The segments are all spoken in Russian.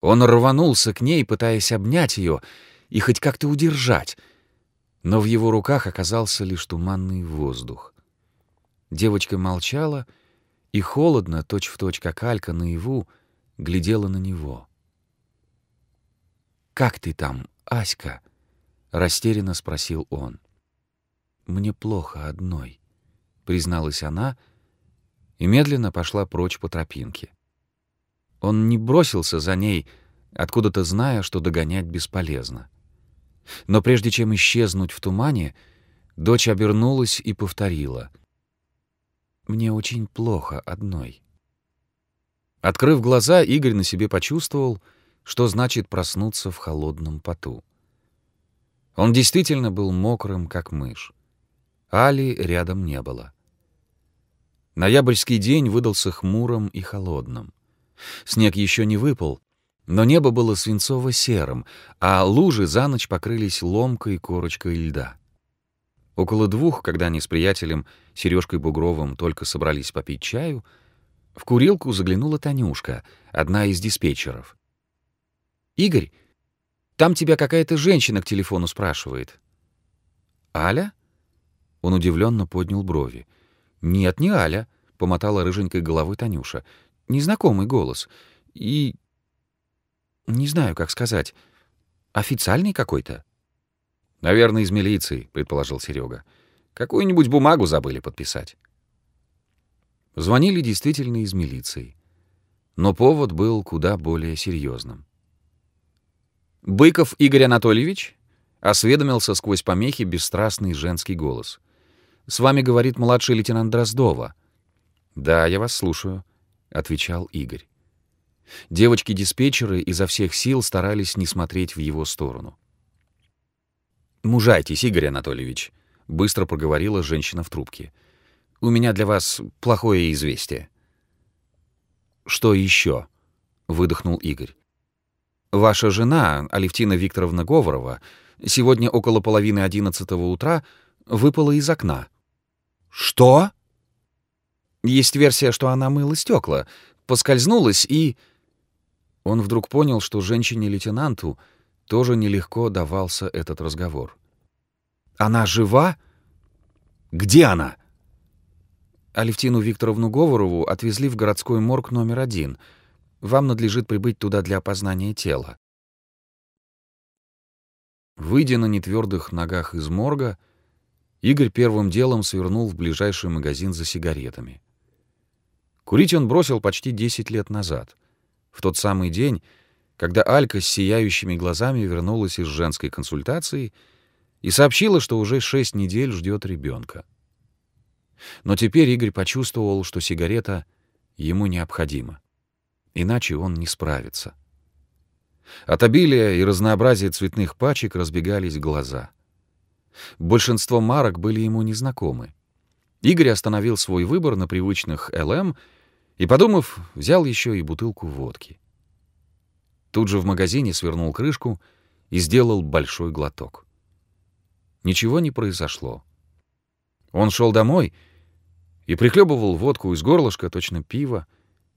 Он рванулся к ней, пытаясь обнять ее и хоть как-то удержать, но в его руках оказался лишь туманный воздух. Девочка молчала и холодно, точь-в-точь, как Алька наяву, глядела на него. «Как ты там, Аська?» — растерянно спросил он. «Мне плохо одной», — призналась она и медленно пошла прочь по тропинке. Он не бросился за ней, откуда-то зная, что догонять бесполезно. Но прежде чем исчезнуть в тумане, дочь обернулась и повторила. «Мне очень плохо одной». Открыв глаза, Игорь на себе почувствовал, что значит проснуться в холодном поту. Он действительно был мокрым, как мышь. Али рядом не было. Ноябрьский день выдался хмурым и холодным. Снег еще не выпал, но небо было свинцово-серым, а лужи за ночь покрылись ломкой корочкой льда. Около двух, когда они с приятелем Сережкой Бугровым только собрались попить чаю, в курилку заглянула Танюшка, одна из диспетчеров. «Игорь, там тебя какая-то женщина к телефону спрашивает». «Аля?» Он удивленно поднял брови. «Нет, не Аля», — помотала рыженькой головой Танюша незнакомый голос. И... не знаю, как сказать. Официальный какой-то? Наверное, из милиции, предположил Серега. Какую-нибудь бумагу забыли подписать. Звонили действительно из милиции. Но повод был куда более серьезным. «Быков Игорь Анатольевич?» — осведомился сквозь помехи бесстрастный женский голос. «С вами говорит младший лейтенант Дроздова». «Да, я вас слушаю», — отвечал Игорь. Девочки-диспетчеры изо всех сил старались не смотреть в его сторону. «Мужайтесь, Игорь Анатольевич», — быстро проговорила женщина в трубке. «У меня для вас плохое известие». «Что еще?» — выдохнул Игорь. «Ваша жена, Алевтина Викторовна Говорова, сегодня около половины одиннадцатого утра выпала из окна». «Что?» Есть версия, что она мыла стекла, поскользнулась и... Он вдруг понял, что женщине-лейтенанту тоже нелегко давался этот разговор. «Она жива? Где она?» Алевтину Викторовну Говорову отвезли в городской морг номер один. Вам надлежит прибыть туда для опознания тела. Выйдя на нетвердых ногах из морга, Игорь первым делом свернул в ближайший магазин за сигаретами. Курить он бросил почти 10 лет назад, в тот самый день, когда Алька с сияющими глазами вернулась из женской консультации и сообщила, что уже 6 недель ждет ребенка. Но теперь Игорь почувствовал, что сигарета ему необходима, иначе он не справится. От обилия и разнообразия цветных пачек разбегались глаза. Большинство марок были ему незнакомы. Игорь остановил свой выбор на привычных «ЛМ» И, подумав, взял еще и бутылку водки. Тут же в магазине свернул крышку и сделал большой глоток. Ничего не произошло. Он шел домой и прихлебывал водку из горлышка, точно пиво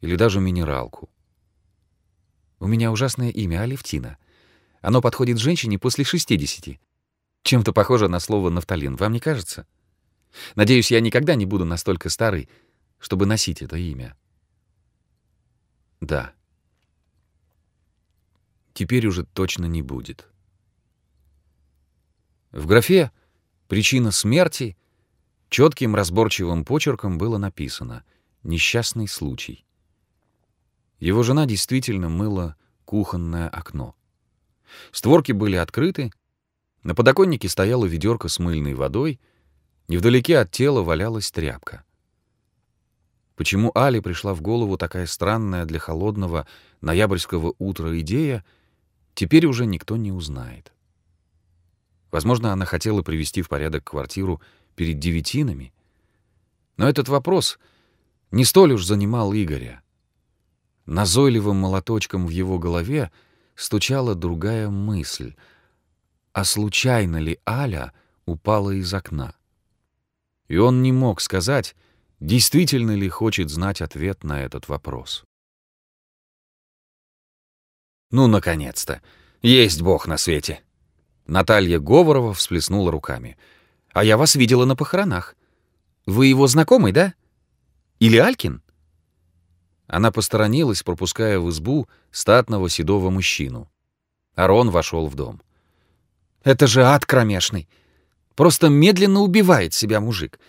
или даже минералку. «У меня ужасное имя Алевтина. Оно подходит женщине после 60. Чем-то похоже на слово «нафталин», вам не кажется? Надеюсь, я никогда не буду настолько старый, чтобы носить это имя». Да. Теперь уже точно не будет. В графе «Причина смерти» четким разборчивым почерком было написано «Несчастный случай». Его жена действительно мыла кухонное окно. Створки были открыты, на подоконнике стояла ведерко с мыльной водой, невдалеке от тела валялась тряпка — Почему Али пришла в голову такая странная для холодного ноябрьского утра идея, теперь уже никто не узнает. Возможно, она хотела привести в порядок квартиру перед девятинами. Но этот вопрос не столь уж занимал Игоря. Назойливым молоточком в его голове стучала другая мысль. А случайно ли Аля упала из окна? И он не мог сказать, действительно ли хочет знать ответ на этот вопрос. Ну, наконец-то! Есть Бог на свете!» Наталья Говорова всплеснула руками. «А я вас видела на похоронах. Вы его знакомый, да? Или Алькин?» Она посторонилась, пропуская в избу статного седого мужчину. Арон вошел в дом. «Это же ад кромешный. Просто медленно убивает себя мужик.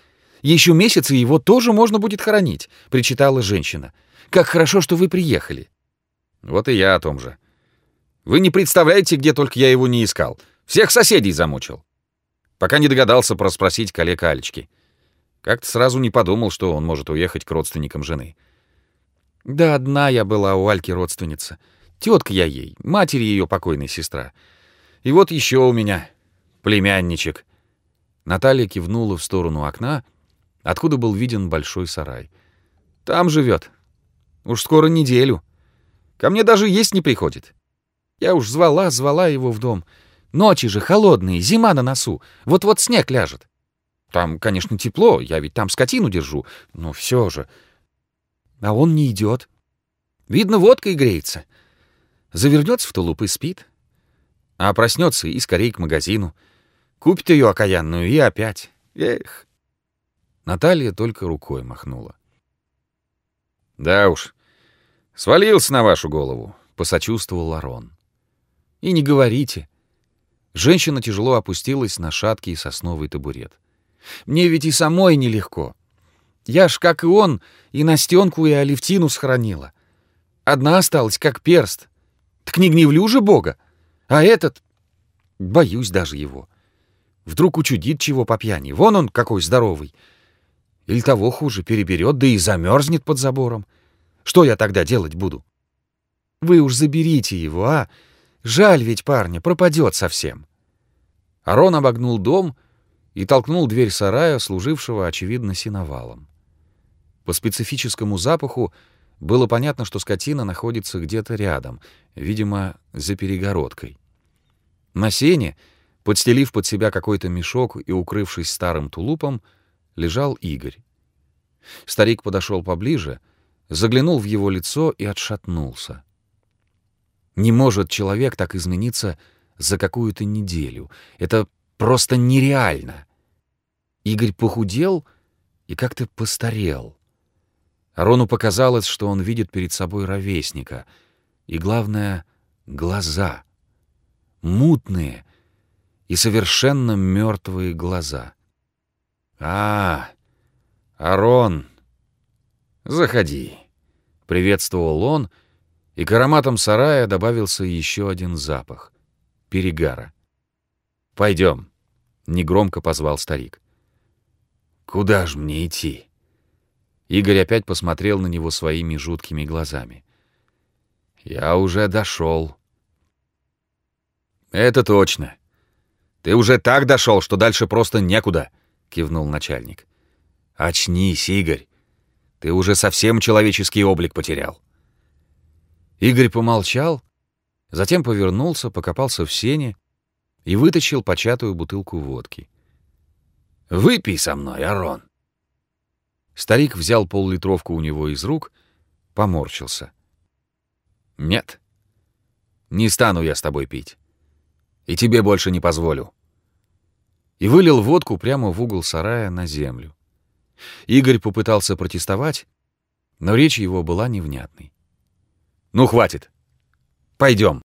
Еще месяц, и его тоже можно будет хоронить», — причитала женщина. «Как хорошо, что вы приехали». «Вот и я о том же. Вы не представляете, где только я его не искал. Всех соседей замучил. Пока не догадался проспросить коллег Алечки. Как-то сразу не подумал, что он может уехать к родственникам жены. Да одна я была у Альки родственница. Тетка я ей, матери ее покойной сестра. И вот еще у меня племянничек. Наталья кивнула в сторону окна, откуда был виден большой сарай. Там живет. Уж скоро неделю. Ко мне даже есть не приходит. Я уж звала, звала его в дом. Ночи же холодные, зима на носу. Вот-вот снег ляжет. Там, конечно, тепло, я ведь там скотину держу, но все же. А он не идет. Видно, водкой греется. Завернется в тулуп и спит. А проснется и скорей к магазину. Купит ее окаянную и опять. Эх. Наталья только рукой махнула. Да уж, свалился на вашу голову, посочувствовал Ларон. И не говорите. Женщина тяжело опустилась на шаткий сосновый табурет. Мне ведь и самой нелегко. Я ж, как и он, и Настенку, и Алевтину схоронила. Одна осталась, как перст. Так не гневлю же Бога. А этот... Боюсь даже его. Вдруг учудит чего по пьяни. Вон он какой здоровый. Или того хуже, переберет, да и замерзнет под забором. Что я тогда делать буду? Вы уж заберите его, а? Жаль ведь парня, пропадет совсем. Арон обогнул дом и толкнул дверь сарая, служившего, очевидно, синовалом. По специфическому запаху было понятно, что скотина находится где-то рядом, видимо, за перегородкой. На сене, подстелив под себя какой-то мешок и укрывшись старым тулупом, лежал Игорь. Старик подошел поближе, заглянул в его лицо и отшатнулся. Не может человек так измениться за какую-то неделю. Это просто нереально. Игорь похудел и как-то постарел. Арону показалось, что он видит перед собой ровесника. И, главное, глаза. Мутные и совершенно мертвые глаза. «А, Арон, заходи», — приветствовал он, — и к ароматам сарая добавился еще один запах — перегара. «Пойдем», — негромко позвал старик. «Куда ж мне идти?» Игорь опять посмотрел на него своими жуткими глазами. «Я уже дошел». «Это точно. Ты уже так дошел, что дальше просто некуда», — кивнул начальник. «Очнись, Игорь. Ты уже совсем человеческий облик потерял». Игорь помолчал, затем повернулся, покопался в сене и вытащил початую бутылку водки. «Выпей со мной, Арон!» Старик взял пол-литровку у него из рук, поморщился. «Нет, не стану я с тобой пить. И тебе больше не позволю». И вылил водку прямо в угол сарая на землю. Игорь попытался протестовать, но речь его была невнятной. Ну, хватит. Пойдем.